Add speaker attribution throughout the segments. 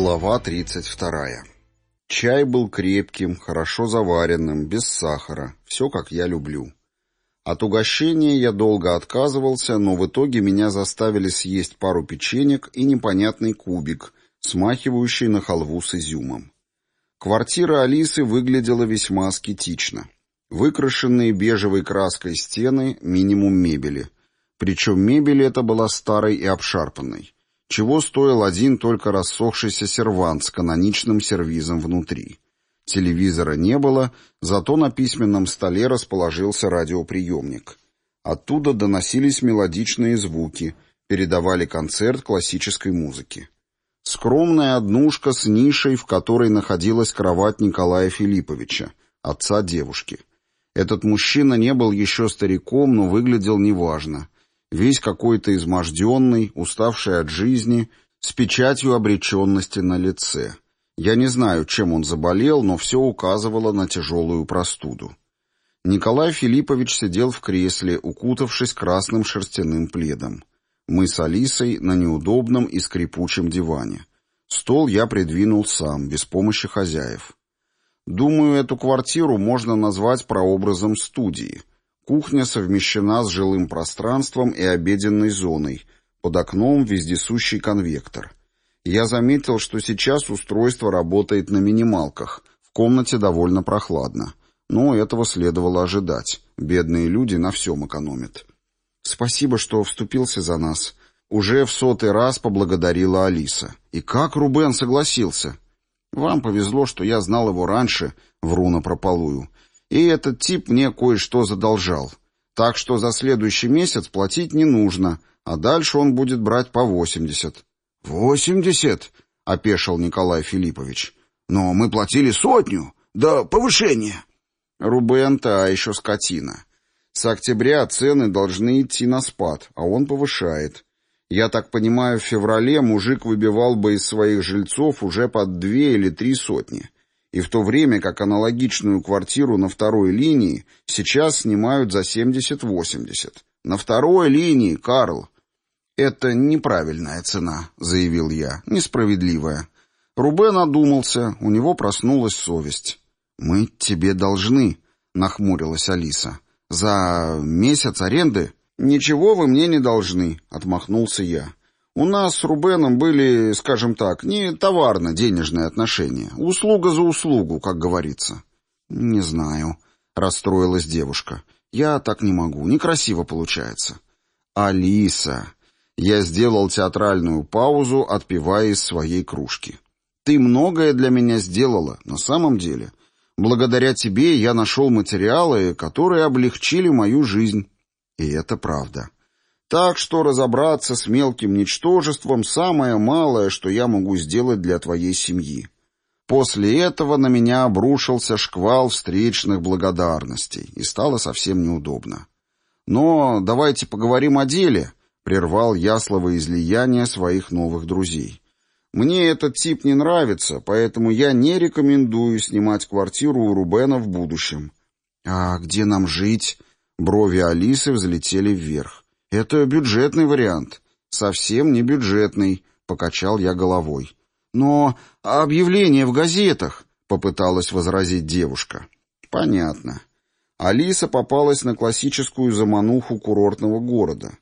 Speaker 1: Глава 32. Чай был крепким, хорошо заваренным, без сахара, все как я люблю. От угощения я долго отказывался, но в итоге меня заставили съесть пару печенек и непонятный кубик, смахивающий на халву с изюмом. Квартира Алисы выглядела весьма аскетично. Выкрашенные бежевой краской стены, минимум мебели. Причем мебель эта была старой и обшарпанной чего стоил один только рассохшийся сервант с каноничным сервизом внутри. Телевизора не было, зато на письменном столе расположился радиоприемник. Оттуда доносились мелодичные звуки, передавали концерт классической музыки. Скромная однушка с нишей, в которой находилась кровать Николая Филипповича, отца девушки. Этот мужчина не был еще стариком, но выглядел неважно весь какой-то изможденный, уставший от жизни, с печатью обреченности на лице. Я не знаю, чем он заболел, но все указывало на тяжелую простуду. Николай Филиппович сидел в кресле, укутавшись красным шерстяным пледом. Мы с Алисой на неудобном и скрипучем диване. Стол я придвинул сам, без помощи хозяев. Думаю, эту квартиру можно назвать прообразом студии — Кухня совмещена с жилым пространством и обеденной зоной. Под окном вездесущий конвектор. Я заметил, что сейчас устройство работает на минималках. В комнате довольно прохладно. Но этого следовало ожидать. Бедные люди на всем экономят. «Спасибо, что вступился за нас». Уже в сотый раз поблагодарила Алиса. «И как Рубен согласился?» «Вам повезло, что я знал его раньше», — вру напропалую. И этот тип мне кое-что задолжал. Так что за следующий месяц платить не нужно, а дальше он будет брать по восемьдесят. «Восемьдесят?» — опешил Николай Филиппович. «Но мы платили сотню. Да повышение». Рубен та еще скотина. С октября цены должны идти на спад, а он повышает. Я так понимаю, в феврале мужик выбивал бы из своих жильцов уже под две или три сотни и в то время как аналогичную квартиру на второй линии сейчас снимают за 70-80. На второй линии, Карл. «Это неправильная цена», — заявил я, — «несправедливая». Рубен одумался, у него проснулась совесть. «Мы тебе должны», — нахмурилась Алиса. «За месяц аренды?» «Ничего вы мне не должны», — отмахнулся я. У нас с Рубеном были, скажем так, не товарно-денежные отношения. Услуга за услугу, как говорится. Не знаю, расстроилась девушка. Я так не могу, некрасиво получается. Алиса. Я сделал театральную паузу, отпивая из своей кружки. Ты многое для меня сделала, на самом деле. Благодаря тебе я нашел материалы, которые облегчили мою жизнь. И это правда. Так что разобраться с мелким ничтожеством — самое малое, что я могу сделать для твоей семьи. После этого на меня обрушился шквал встречных благодарностей, и стало совсем неудобно. Но давайте поговорим о деле, — прервал я словоизлияние своих новых друзей. Мне этот тип не нравится, поэтому я не рекомендую снимать квартиру у Рубена в будущем. А где нам жить? Брови Алисы взлетели вверх. «Это бюджетный вариант». «Совсем не бюджетный», — покачал я головой. «Но объявление в газетах», — попыталась возразить девушка. «Понятно. Алиса попалась на классическую замануху курортного города.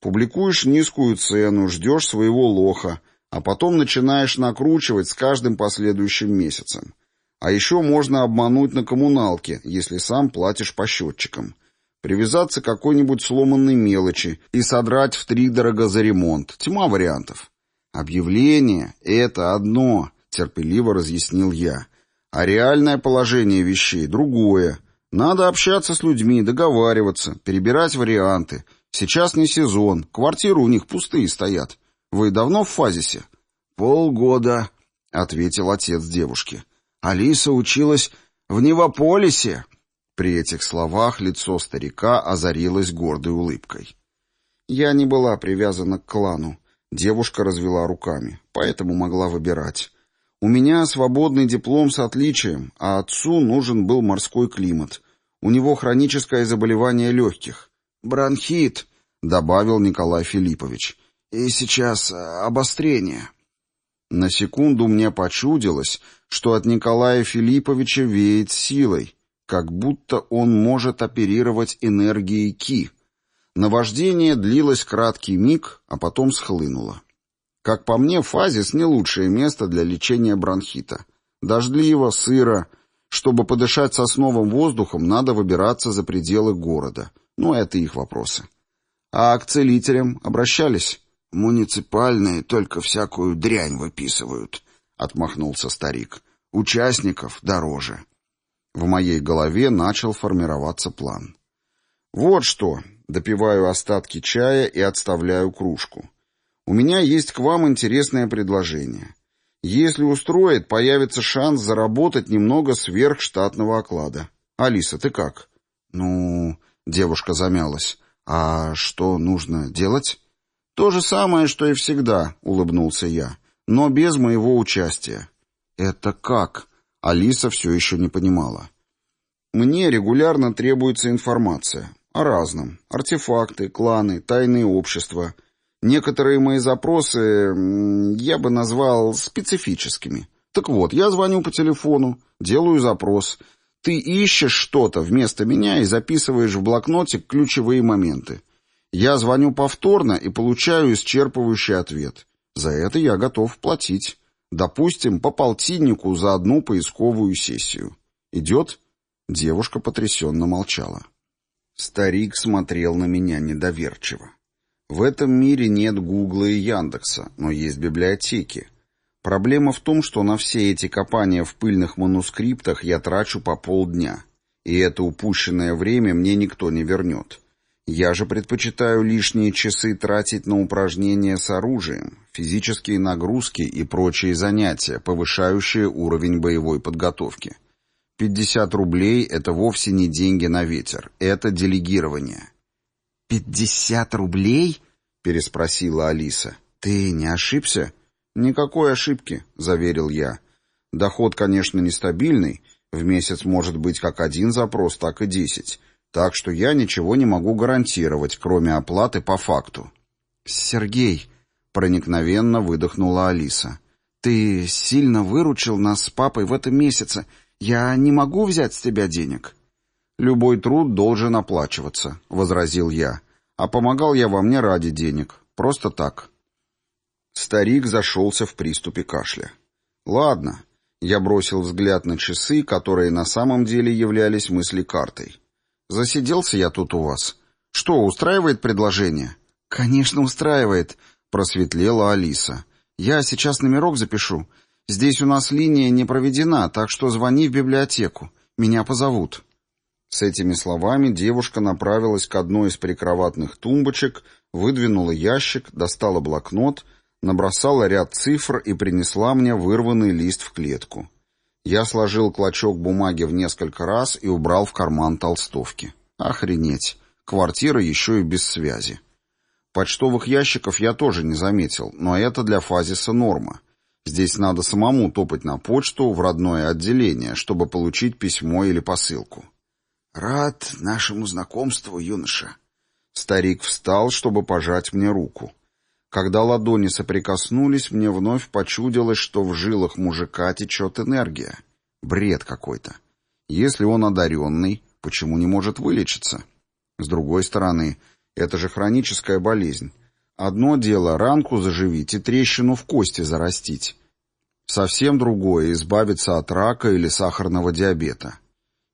Speaker 1: Публикуешь низкую цену, ждешь своего лоха, а потом начинаешь накручивать с каждым последующим месяцем. А еще можно обмануть на коммуналке, если сам платишь по счетчикам привязаться к какой-нибудь сломанной мелочи и содрать втридорого за ремонт. Тьма вариантов. Объявление — это одно, терпеливо разъяснил я. А реальное положение вещей — другое. Надо общаться с людьми, договариваться, перебирать варианты. Сейчас не сезон, квартиры у них пустые стоят. Вы давно в фазисе? Полгода, — ответил отец девушки. Алиса училась в Невополисе. При этих словах лицо старика озарилось гордой улыбкой. «Я не была привязана к клану», — девушка развела руками, поэтому могла выбирать. «У меня свободный диплом с отличием, а отцу нужен был морской климат. У него хроническое заболевание легких. Бронхит», — добавил Николай Филиппович. «И сейчас обострение». На секунду мне почудилось, что от Николая Филипповича веет силой, как будто он может оперировать энергией Ки. Наваждение длилось краткий миг, а потом схлынуло. Как по мне, фазис — не лучшее место для лечения бронхита. Дождливо, сыро. Чтобы подышать сосновым воздухом, надо выбираться за пределы города. Но это их вопросы. А к целителям обращались? «Муниципальные только всякую дрянь выписывают», — отмахнулся старик. «Участников дороже». В моей голове начал формироваться план. «Вот что!» — допиваю остатки чая и отставляю кружку. «У меня есть к вам интересное предложение. Если устроит, появится шанс заработать немного сверхштатного оклада. Алиса, ты как?» «Ну...» — девушка замялась. «А что нужно делать?» «То же самое, что и всегда», — улыбнулся я, — «но без моего участия». «Это как?» — Алиса все еще не понимала. «Мне регулярно требуется информация. О разном. Артефакты, кланы, тайные общества. Некоторые мои запросы я бы назвал специфическими. Так вот, я звоню по телефону, делаю запрос. Ты ищешь что-то вместо меня и записываешь в блокнотик ключевые моменты. Я звоню повторно и получаю исчерпывающий ответ. За это я готов платить. Допустим, по полтиннику за одну поисковую сессию. Идет? Девушка потрясенно молчала. Старик смотрел на меня недоверчиво. В этом мире нет Гугла и Яндекса, но есть библиотеки. Проблема в том, что на все эти копания в пыльных манускриптах я трачу по полдня. И это упущенное время мне никто не вернет. Я же предпочитаю лишние часы тратить на упражнения с оружием, физические нагрузки и прочие занятия, повышающие уровень боевой подготовки. 50 рублей — это вовсе не деньги на ветер, это делегирование. «Пятьдесят рублей?» — переспросила Алиса. «Ты не ошибся?» «Никакой ошибки», — заверил я. «Доход, конечно, нестабильный, в месяц может быть как один запрос, так и десять». Так что я ничего не могу гарантировать, кроме оплаты по факту. «Сергей», — проникновенно выдохнула Алиса, — «ты сильно выручил нас с папой в этом месяце. Я не могу взять с тебя денег». «Любой труд должен оплачиваться», — возразил я. «А помогал я вам не ради денег. Просто так». Старик зашелся в приступе кашля. «Ладно». Я бросил взгляд на часы, которые на самом деле являлись мысли-картой. Засиделся я тут у вас. Что, устраивает предложение? Конечно, устраивает, просветлела Алиса. Я сейчас номерок запишу. Здесь у нас линия не проведена, так что звони в библиотеку. Меня позовут. С этими словами девушка направилась к одной из прикроватных тумбочек, выдвинула ящик, достала блокнот, набросала ряд цифр и принесла мне вырванный лист в клетку. Я сложил клочок бумаги в несколько раз и убрал в карман толстовки. Охренеть. Квартира еще и без связи. Почтовых ящиков я тоже не заметил, но это для фазиса норма. Здесь надо самому топать на почту в родное отделение, чтобы получить письмо или посылку. «Рад нашему знакомству, юноша». Старик встал, чтобы пожать мне руку. Когда ладони соприкоснулись, мне вновь почудилось, что в жилах мужика течет энергия. Бред какой-то. Если он одаренный, почему не может вылечиться? С другой стороны, это же хроническая болезнь. Одно дело ранку заживить и трещину в кости зарастить. Совсем другое — избавиться от рака или сахарного диабета.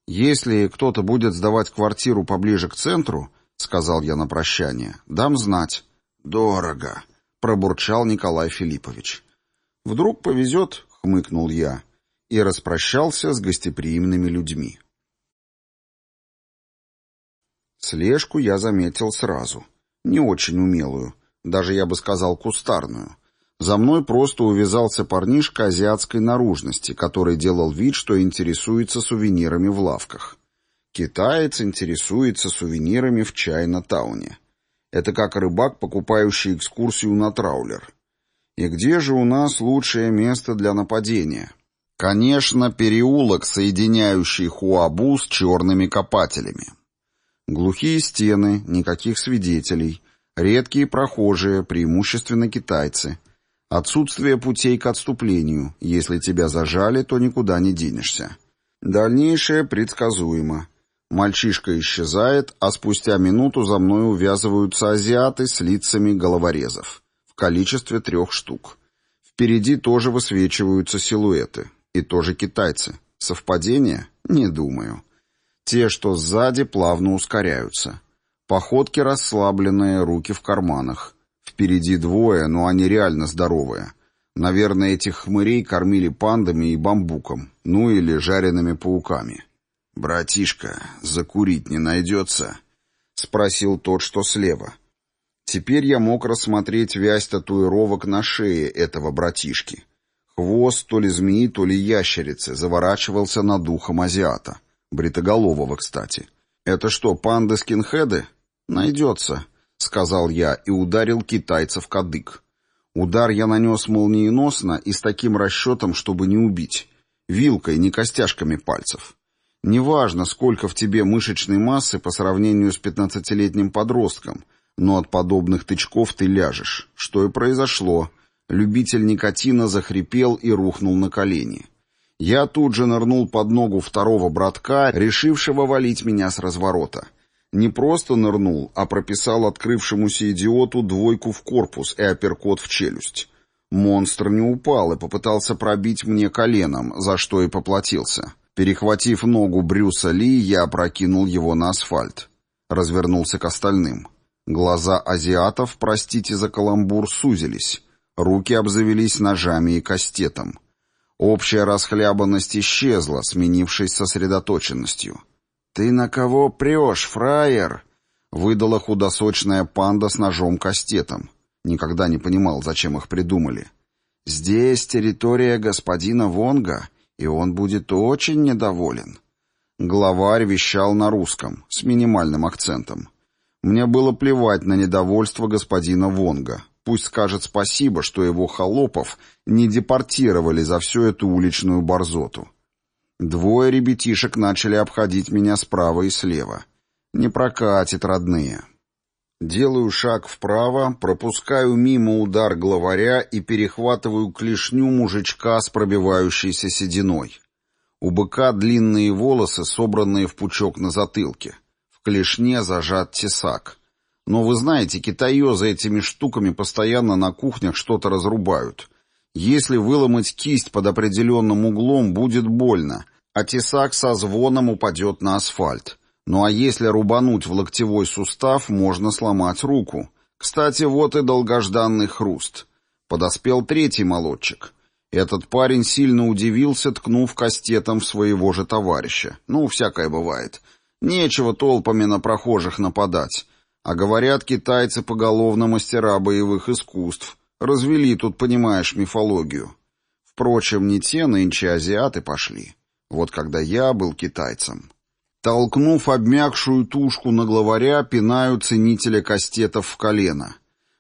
Speaker 1: «Если кто-то будет сдавать квартиру поближе к центру, — сказал я на прощание, — дам знать». «Дорого», — пробурчал Николай Филиппович. «Вдруг повезет», — хмыкнул я, и распрощался с гостеприимными людьми. Слежку я заметил сразу. Не очень умелую, даже я бы сказал кустарную. За мной просто увязался парнишка азиатской наружности, который делал вид, что интересуется сувенирами в лавках. Китаец интересуется сувенирами в Чайна-тауне. Это как рыбак, покупающий экскурсию на траулер. И где же у нас лучшее место для нападения? Конечно, переулок, соединяющий Хуабу с черными копателями. Глухие стены, никаких свидетелей, редкие прохожие, преимущественно китайцы. Отсутствие путей к отступлению. Если тебя зажали, то никуда не денешься. Дальнейшее предсказуемо. Мальчишка исчезает, а спустя минуту за мной увязываются азиаты с лицами головорезов. В количестве трех штук. Впереди тоже высвечиваются силуэты. И тоже китайцы. Совпадение? Не думаю. Те, что сзади, плавно ускоряются. Походки расслабленные, руки в карманах. Впереди двое, но они реально здоровые. Наверное, этих хмырей кормили пандами и бамбуком, ну или жареными пауками. «Братишка, закурить не найдется?» — спросил тот, что слева. Теперь я мог рассмотреть вязь татуировок на шее этого братишки. Хвост то ли змеи, то ли ящерицы заворачивался над духом азиата. Бритоголового, кстати. «Это что, панды-скинхеды?» «Найдется», — сказал я и ударил китайца в кадык. Удар я нанес молниеносно и с таким расчетом, чтобы не убить. Вилкой, не костяшками пальцев. Неважно, сколько в тебе мышечной массы по сравнению с пятнадцатилетним подростком, но от подобных тычков ты ляжешь. Что и произошло. Любитель никотина захрипел и рухнул на колени. Я тут же нырнул под ногу второго братка, решившего валить меня с разворота. Не просто нырнул, а прописал открывшемуся идиоту двойку в корпус и апперкот в челюсть. Монстр не упал и попытался пробить мне коленом, за что и поплатился. Перехватив ногу Брюса Ли, я опрокинул его на асфальт. Развернулся к остальным. Глаза азиатов, простите за каламбур, сузились. Руки обзавелись ножами и кастетом. Общая расхлябанность исчезла, сменившись сосредоточенностью. «Ты на кого прешь, фраер?» — выдала худосочная панда с ножом-кастетом. Никогда не понимал, зачем их придумали. «Здесь территория господина Вонга, и он будет очень недоволен». Главарь вещал на русском, с минимальным акцентом. Мне было плевать на недовольство господина Вонга. Пусть скажет спасибо, что его холопов не депортировали за всю эту уличную борзоту. Двое ребятишек начали обходить меня справа и слева. Не прокатит, родные. Делаю шаг вправо, пропускаю мимо удар главаря и перехватываю клешню мужичка с пробивающейся сединой. У быка длинные волосы, собранные в пучок на затылке. В клешне зажат тесак. Но вы знаете, китаёзы этими штуками постоянно на кухнях что-то разрубают. Если выломать кисть под определенным углом, будет больно, а тесак со звоном упадет на асфальт. Ну а если рубануть в локтевой сустав, можно сломать руку. Кстати, вот и долгожданный хруст. Подоспел третий молодчик. Этот парень сильно удивился, ткнув кастетом в своего же товарища. Ну, всякое бывает. Нечего толпами на прохожих нападать. А говорят, китайцы поголовно мастера боевых искусств. Развели тут, понимаешь, мифологию. Впрочем, не те нынче азиаты пошли. Вот когда я был китайцем. Толкнув обмякшую тушку на главаря, пинаю ценителя кастетов в колено.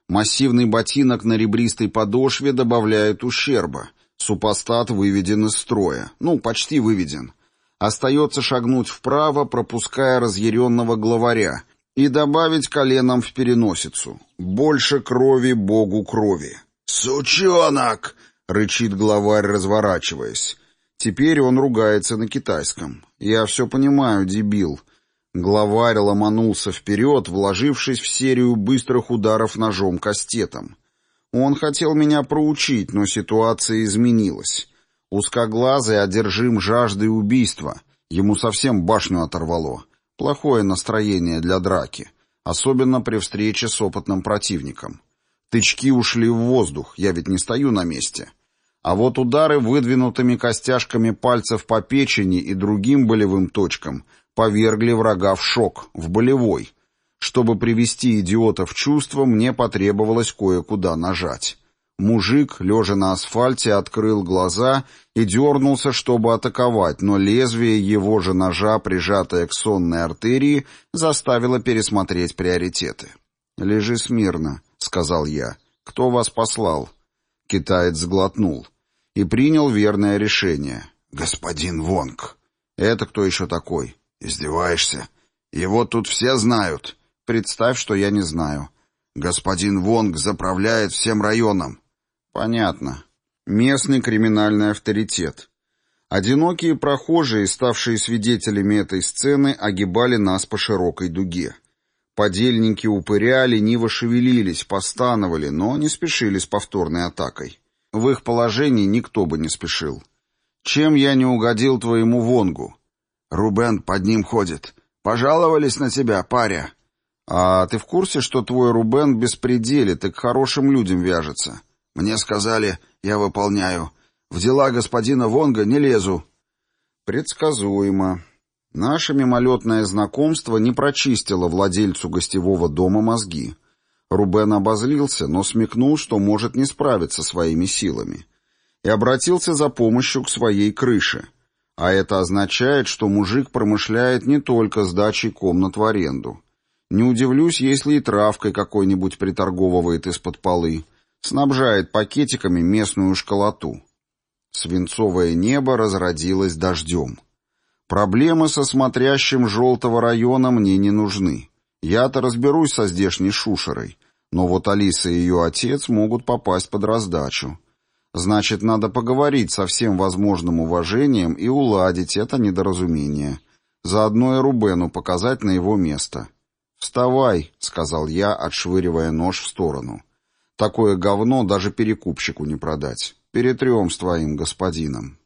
Speaker 1: Массивный ботинок на ребристой подошве добавляет ущерба. Супостат выведен из строя. Ну, почти выведен. Остается шагнуть вправо, пропуская разъяренного главаря, и добавить коленом в переносицу. Больше крови богу крови. «Сучонок!» — рычит главарь, разворачиваясь. Теперь он ругается на китайском. Я все понимаю, дебил. Главарь ломанулся вперед, вложившись в серию быстрых ударов ножом-кастетом. Он хотел меня проучить, но ситуация изменилась. Узкоглазый одержим жаждой убийства. Ему совсем башню оторвало. Плохое настроение для драки. Особенно при встрече с опытным противником. Тычки ушли в воздух, я ведь не стою на месте. А вот удары выдвинутыми костяшками пальцев по печени и другим болевым точкам повергли врага в шок, в болевой. Чтобы привести идиота в чувство, мне потребовалось кое-куда нажать. Мужик, лежа на асфальте, открыл глаза и дернулся, чтобы атаковать, но лезвие его же ножа, прижатое к сонной артерии, заставило пересмотреть приоритеты. «Лежи смирно», — сказал я. «Кто вас послал?» Китаец сглотнул и принял верное решение. «Господин Вонг». «Это кто еще такой?» «Издеваешься? Его тут все знают». «Представь, что я не знаю». «Господин Вонг заправляет всем районом». Понятно. Местный криминальный авторитет. Одинокие прохожие, ставшие свидетелями этой сцены, огибали нас по широкой дуге. Подельники упыря лениво шевелились, постановали, но не спешили с повторной атакой. В их положении никто бы не спешил. «Чем я не угодил твоему Вонгу?» «Рубен под ним ходит. Пожаловались на тебя, паря». «А ты в курсе, что твой Рубен беспределит и к хорошим людям вяжется?» «Мне сказали, я выполняю. В дела господина Вонга не лезу». «Предсказуемо. Наше мимолетное знакомство не прочистило владельцу гостевого дома мозги. Рубен обозлился, но смекнул, что может не справиться своими силами. И обратился за помощью к своей крыше. А это означает, что мужик промышляет не только сдачей комнат в аренду. Не удивлюсь, если и травкой какой-нибудь приторговывает из-под полы, снабжает пакетиками местную школоту. Свинцовое небо разродилось дождем. Проблемы со смотрящим желтого района мне не нужны. Я-то разберусь со здешней шушерой. Но вот Алиса и ее отец могут попасть под раздачу. Значит, надо поговорить со всем возможным уважением и уладить это недоразумение. Заодно и Рубену показать на его место. «Вставай», — сказал я, отшвыривая нож в сторону. «Такое говно даже перекупщику не продать. Перетрем с твоим господином».